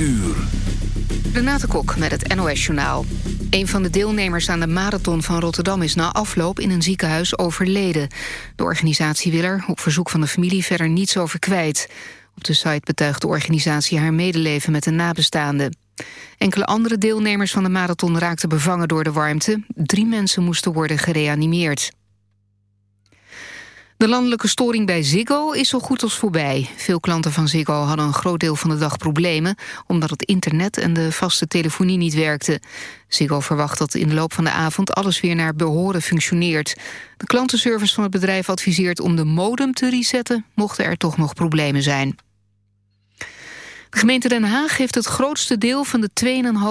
uur. Renate Kok met het NOS Journaal. Een van de deelnemers aan de marathon van Rotterdam is na afloop in een ziekenhuis overleden. De organisatie wil er op verzoek van de familie verder niets over kwijt. Op de site betuigt de organisatie haar medeleven met de nabestaanden. Enkele andere deelnemers van de marathon raakten bevangen door de warmte. Drie mensen moesten worden gereanimeerd. De landelijke storing bij Ziggo is zo goed als voorbij. Veel klanten van Ziggo hadden een groot deel van de dag problemen... omdat het internet en de vaste telefonie niet werkten. Ziggo verwacht dat in de loop van de avond alles weer naar behoren functioneert. De klantenservice van het bedrijf adviseert om de modem te resetten... mochten er toch nog problemen zijn. De gemeente Den Haag heeft het grootste deel van de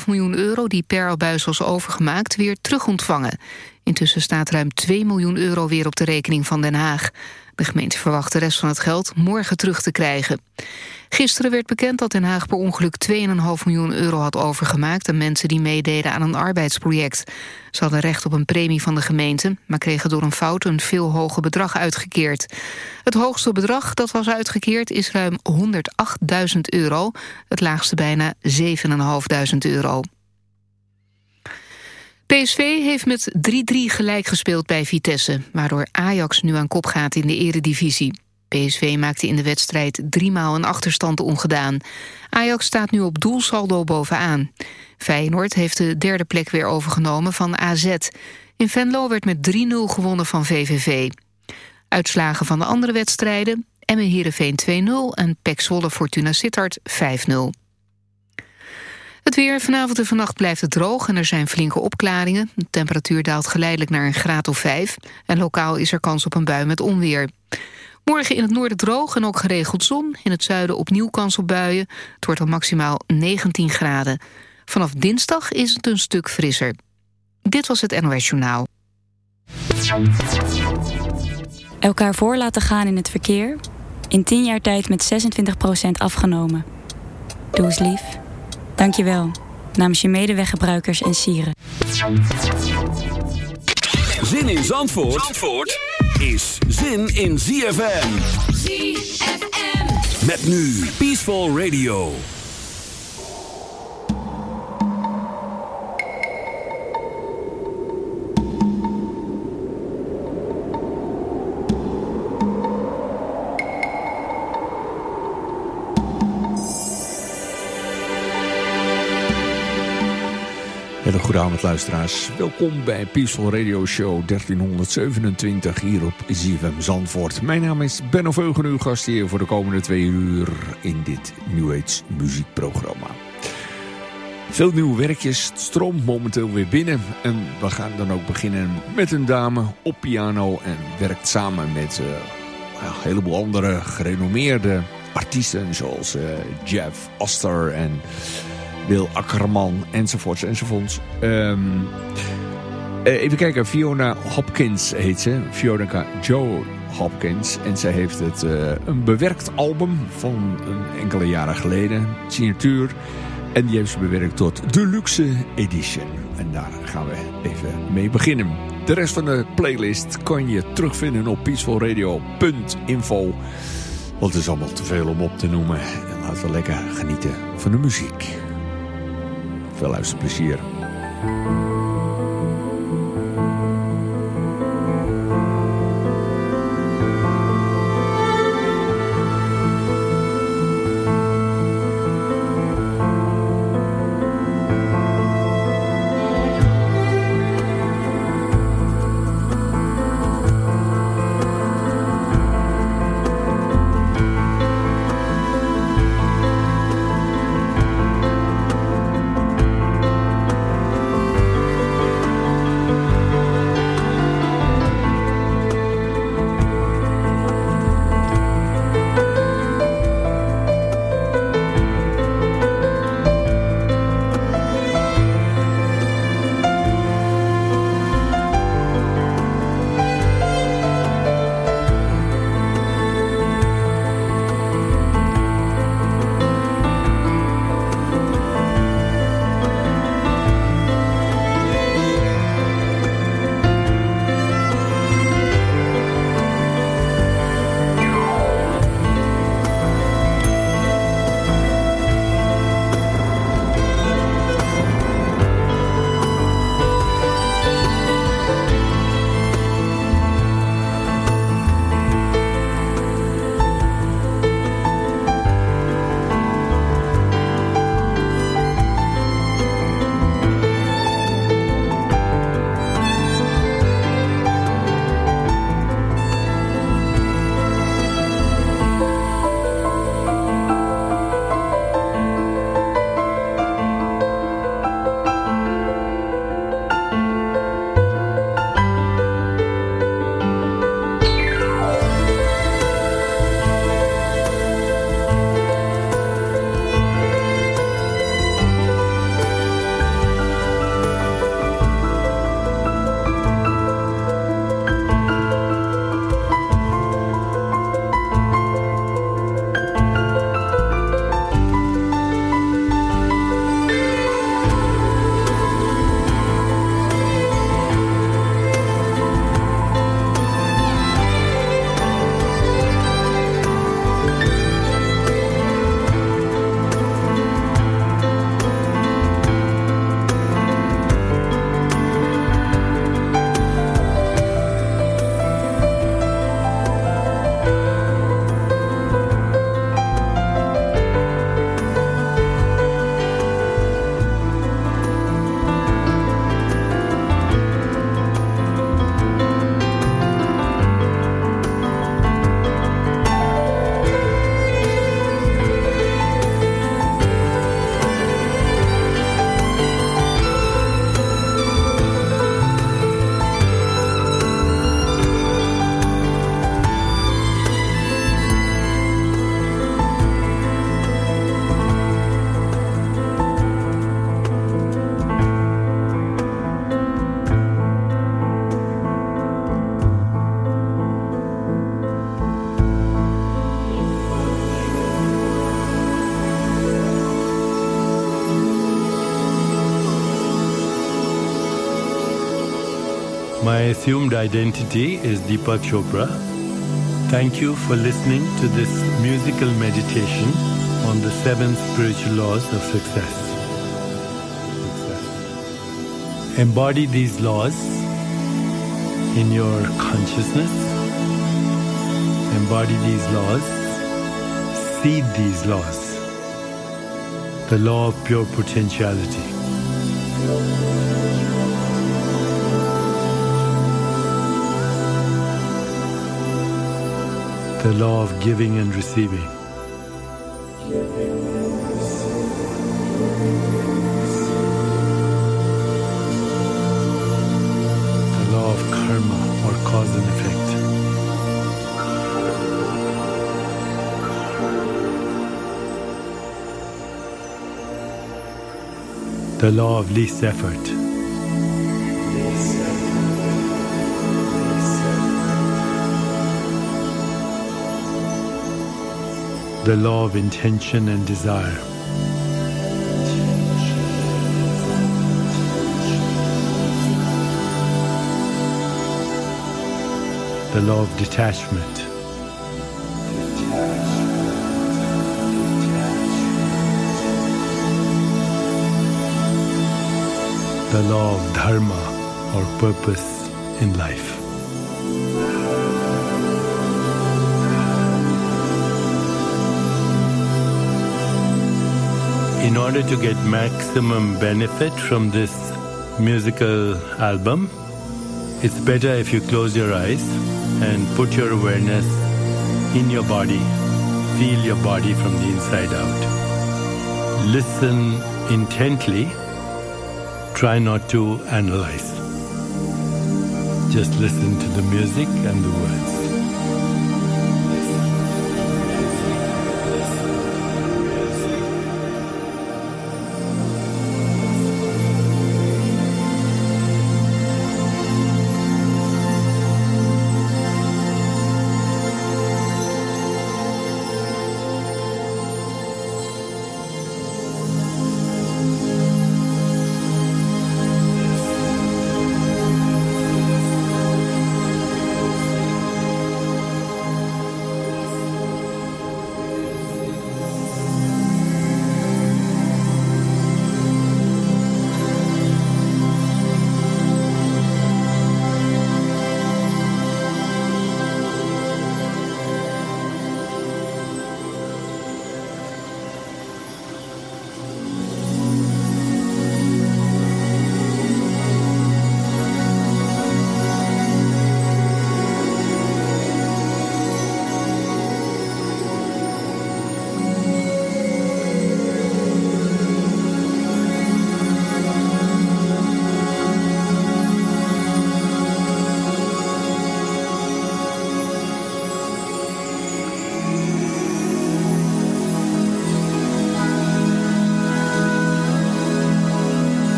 2,5 miljoen euro... die per abuis was overgemaakt, weer terugontvangen. Intussen staat ruim 2 miljoen euro weer op de rekening van Den Haag. De gemeente verwacht de rest van het geld morgen terug te krijgen. Gisteren werd bekend dat Den Haag per ongeluk 2,5 miljoen euro had overgemaakt... aan mensen die meededen aan een arbeidsproject. Ze hadden recht op een premie van de gemeente... maar kregen door een fout een veel hoger bedrag uitgekeerd. Het hoogste bedrag dat was uitgekeerd is ruim 108.000 euro. Het laagste bijna 7.500 euro. PSV heeft met 3-3 gelijk gespeeld bij Vitesse... waardoor Ajax nu aan kop gaat in de eredivisie. PSV maakte in de wedstrijd driemaal een achterstand ongedaan. Ajax staat nu op doelsaldo bovenaan. Feyenoord heeft de derde plek weer overgenomen van AZ. In Venlo werd met 3-0 gewonnen van VVV. Uitslagen van de andere wedstrijden... Emmen Heerenveen 2-0 en Pek Zwolle Fortuna Sittard 5-0. Het weer vanavond en vannacht blijft het droog en er zijn flinke opklaringen. De temperatuur daalt geleidelijk naar een graad of 5. En lokaal is er kans op een bui met onweer. Morgen in het noorden droog en ook geregeld zon. In het zuiden opnieuw kans op buien. Het wordt al maximaal 19 graden. Vanaf dinsdag is het een stuk frisser. Dit was het NOS Journaal. Elkaar voor laten gaan in het verkeer. In 10 jaar tijd met 26% afgenomen. Doe eens lief. Dankjewel. Namens je medeweggebruikers en sieren. Zin in Zandvoort, Zandvoort is zin in ZFM. ZFM. Met nu Peaceful Radio. Hele goede luisteraars. Welkom bij Peaceful Radio Show 1327 hier op ZFM Zandvoort. Mijn naam is Ben of Eugen, uw gast hier voor de komende twee uur in dit New Age muziekprogramma. Veel nieuwe werkjes, het stroomt momenteel weer binnen. En we gaan dan ook beginnen met een dame op piano en werkt samen met uh, een heleboel andere gerenommeerde artiesten zoals uh, Jeff Oster en... Wil Akkerman enzovoorts enzovoorts. Um, even kijken, Fiona Hopkins heet ze. Fiona Joe Hopkins. En zij heeft het, uh, een bewerkt album van een enkele jaren geleden. Signatuur. En die heeft ze bewerkt tot Deluxe Edition. En daar gaan we even mee beginnen. De rest van de playlist kan je terugvinden op peacefulradio.info. Want het is allemaal te veel om op te noemen. En laten we lekker genieten van de muziek. Veel luisterplezier. Assumed identity is Deepak Chopra. Thank you for listening to this musical meditation on the seven spiritual laws of success. Embody these laws in your consciousness. Embody these laws. Seed these laws. The law of pure potentiality. The law of giving and receiving. The law of karma or cause and effect. The law of least effort. The law of intention and desire. The law of detachment. The law of dharma or purpose in life. In order to get maximum benefit from this musical album, it's better if you close your eyes and put your awareness in your body. Feel your body from the inside out. Listen intently. Try not to analyze. Just listen to the music and the words.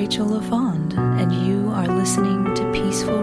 Rachel LaFond, and you are listening to Peaceful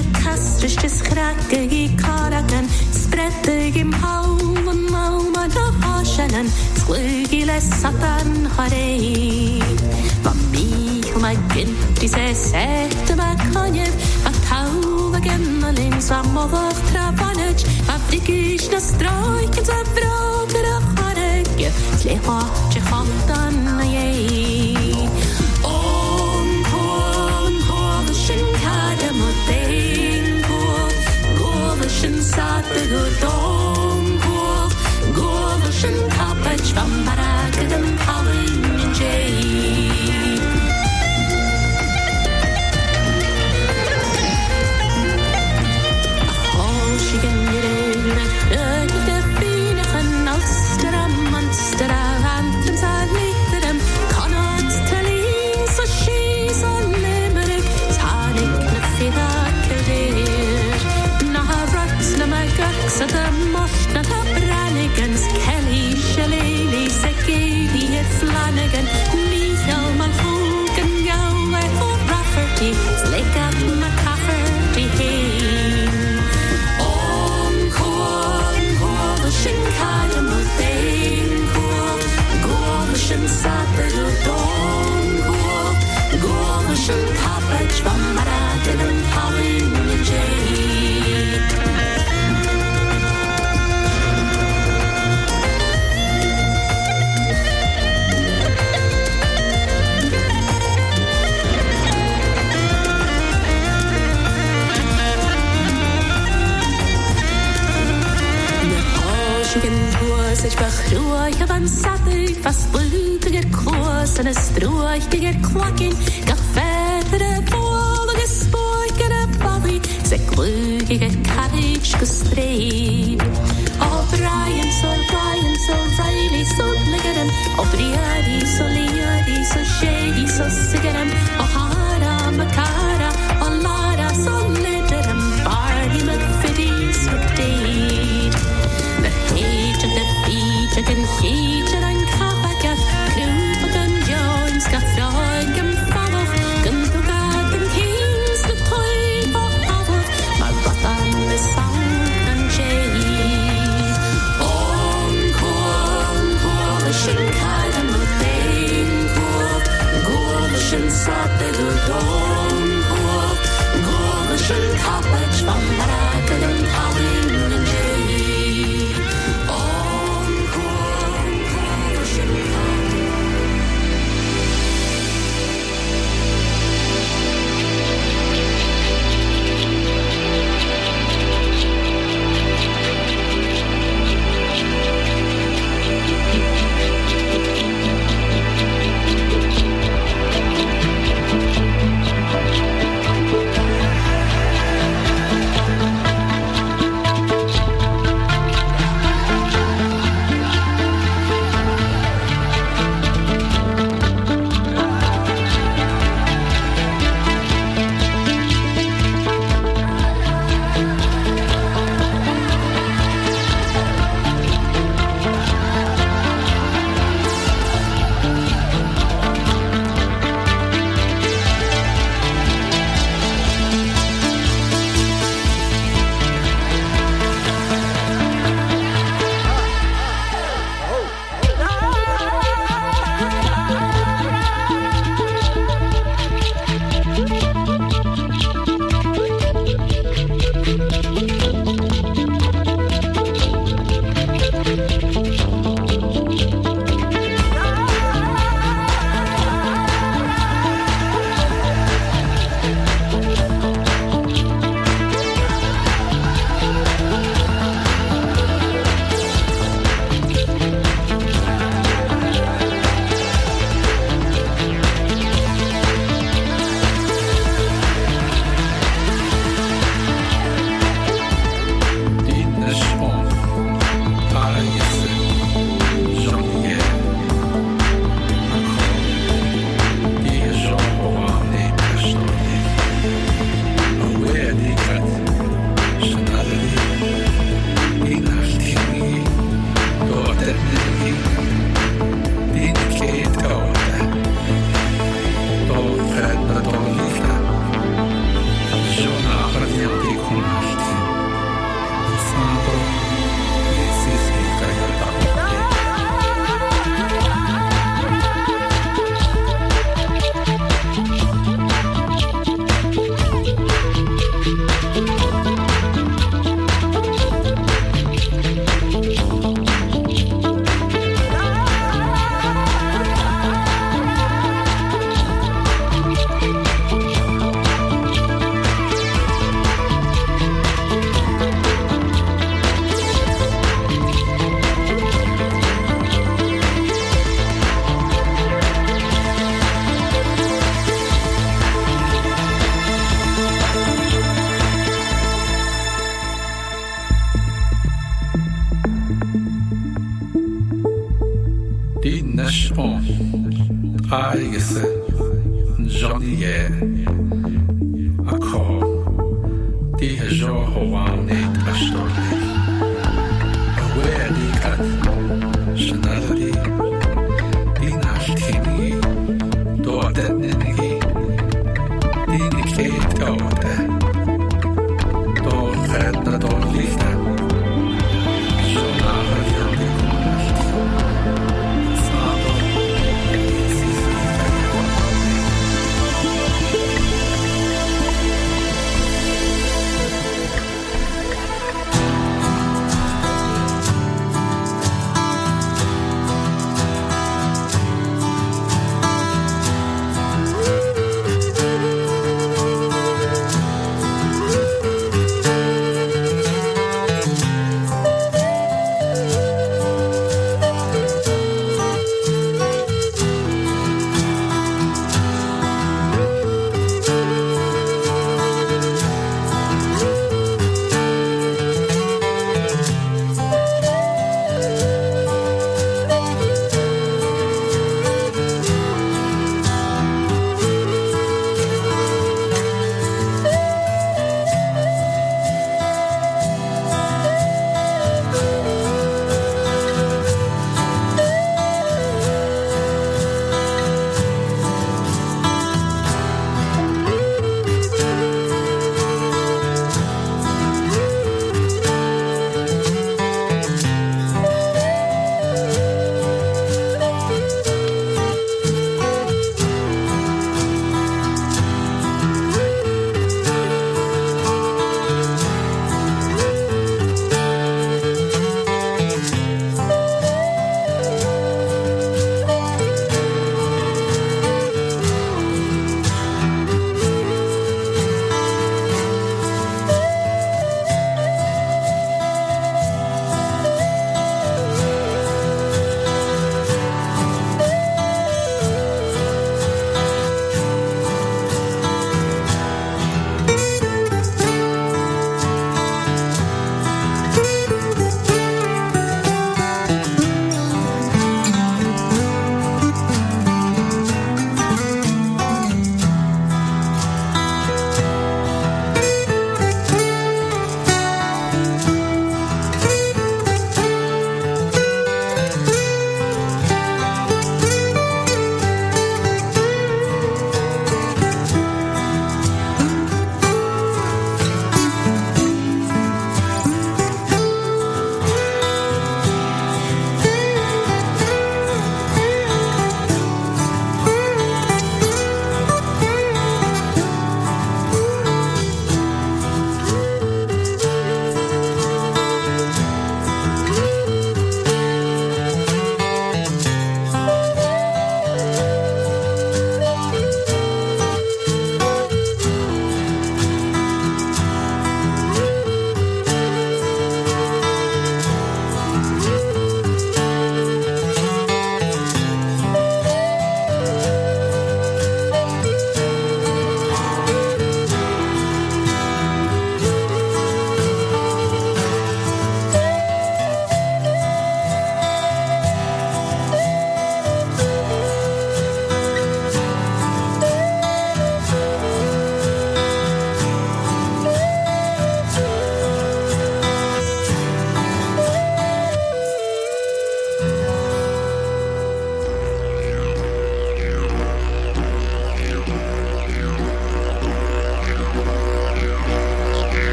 Kanskje kastreste skrekket i karaken, spredte i malmen, malmen og hasjenen, slugile satan har ei. Hva mil meg gynt i seg sette meg kanjev, hva tauve gennelin som over travanec, hva dikkisne strøyken som vråter og hareg, sle hårt Staat de domkop, up and zwemmen. Vergroeig van sattig, fast blutiger Kurs, eine struichiger Klacken, gar fettere, wohlige Spoikere Bobby, se klügige Karritsch gestreht.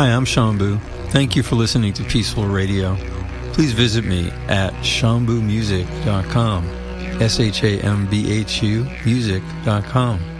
Hi, I'm Shambhu. Thank you for listening to Peaceful Radio. Please visit me at shambhumusic.com. S H A M B H U music.com.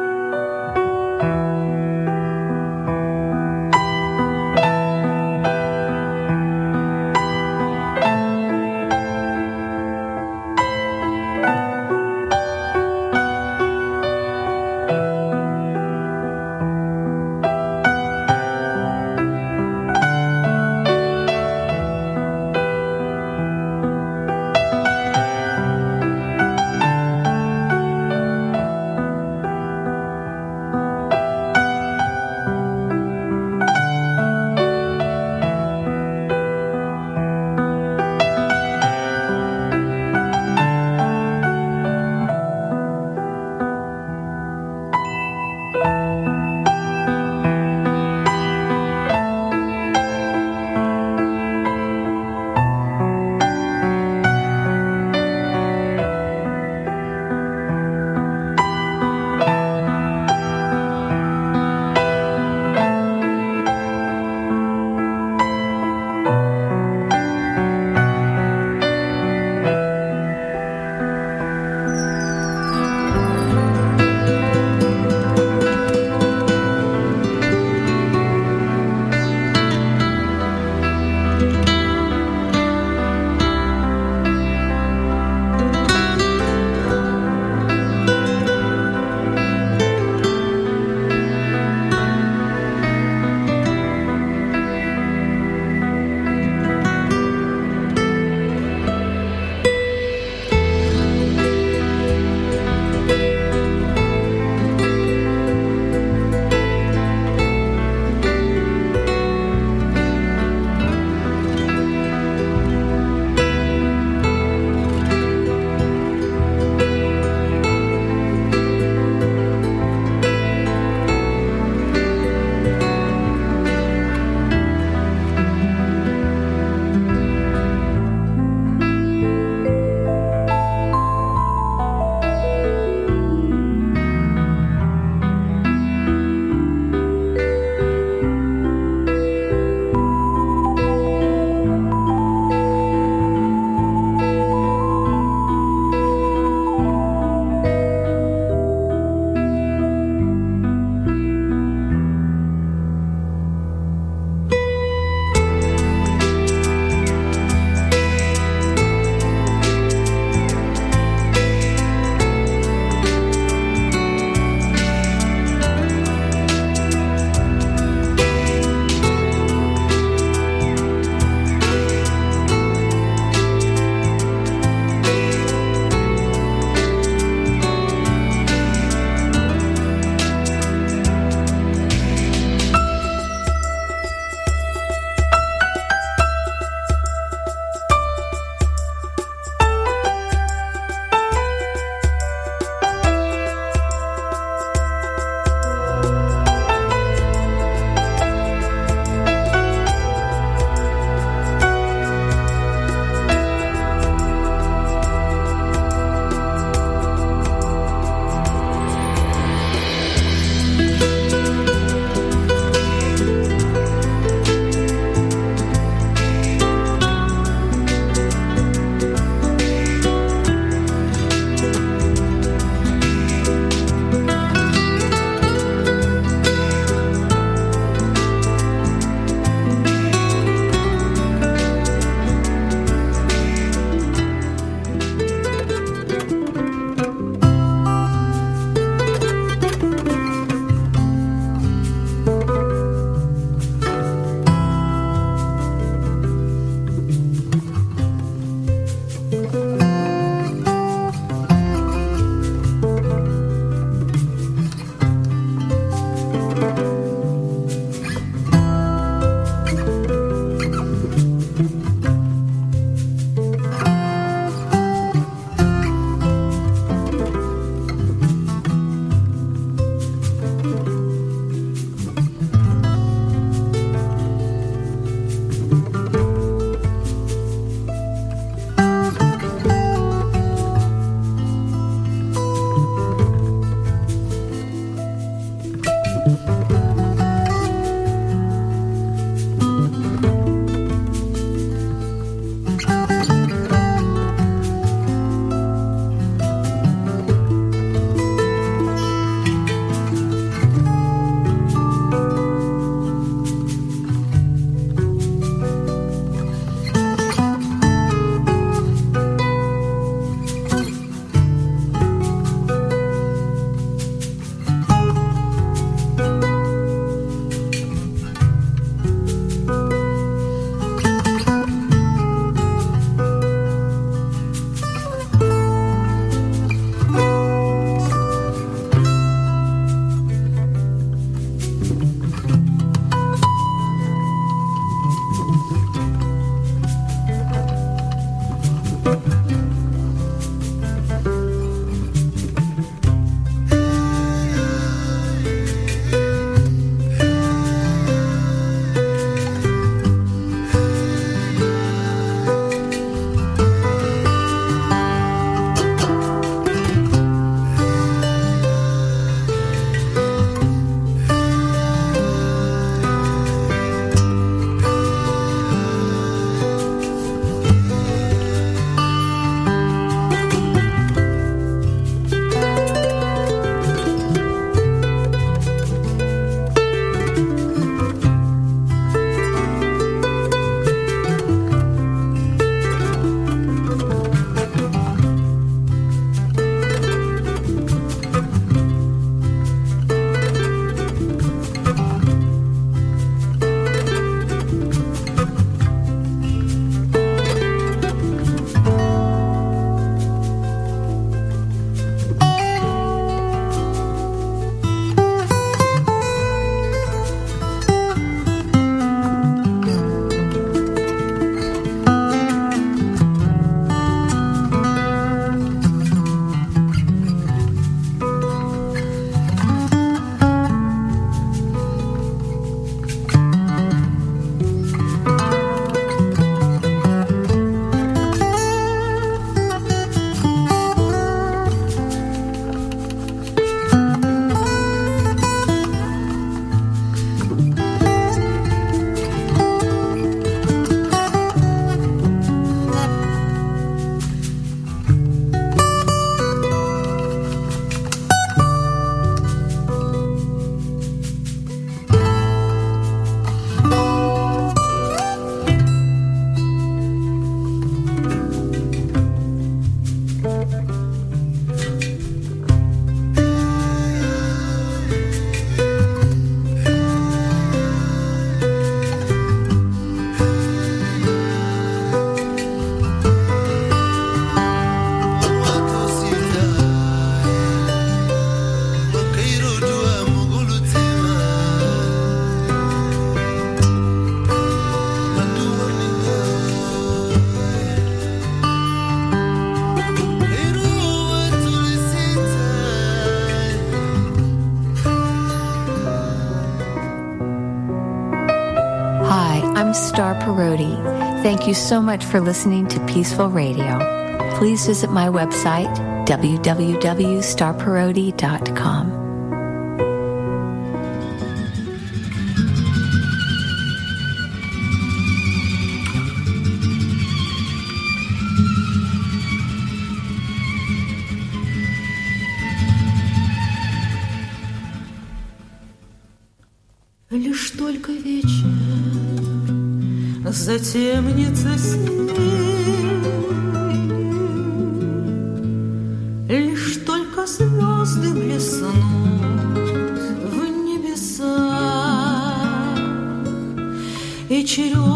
Parodi. Thank you so much for listening to Peaceful Radio. Please visit my website, www.starparodi.com. Лишь только вечер затемнится снег, Лишь только звезды блеснут в небесах, И черемух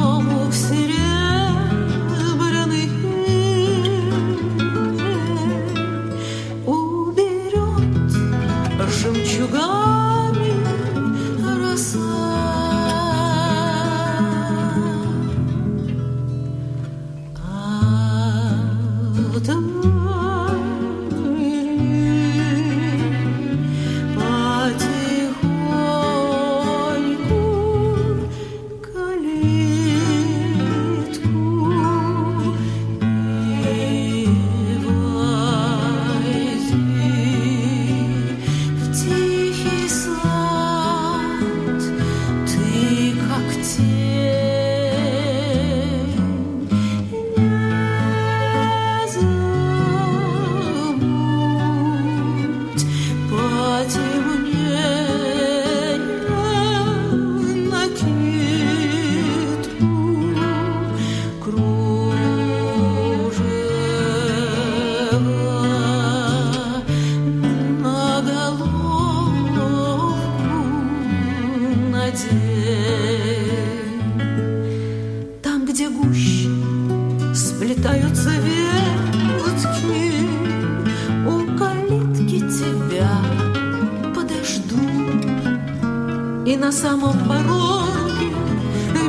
самом пороге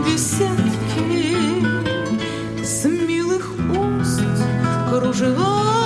беседки. С милых уст кружева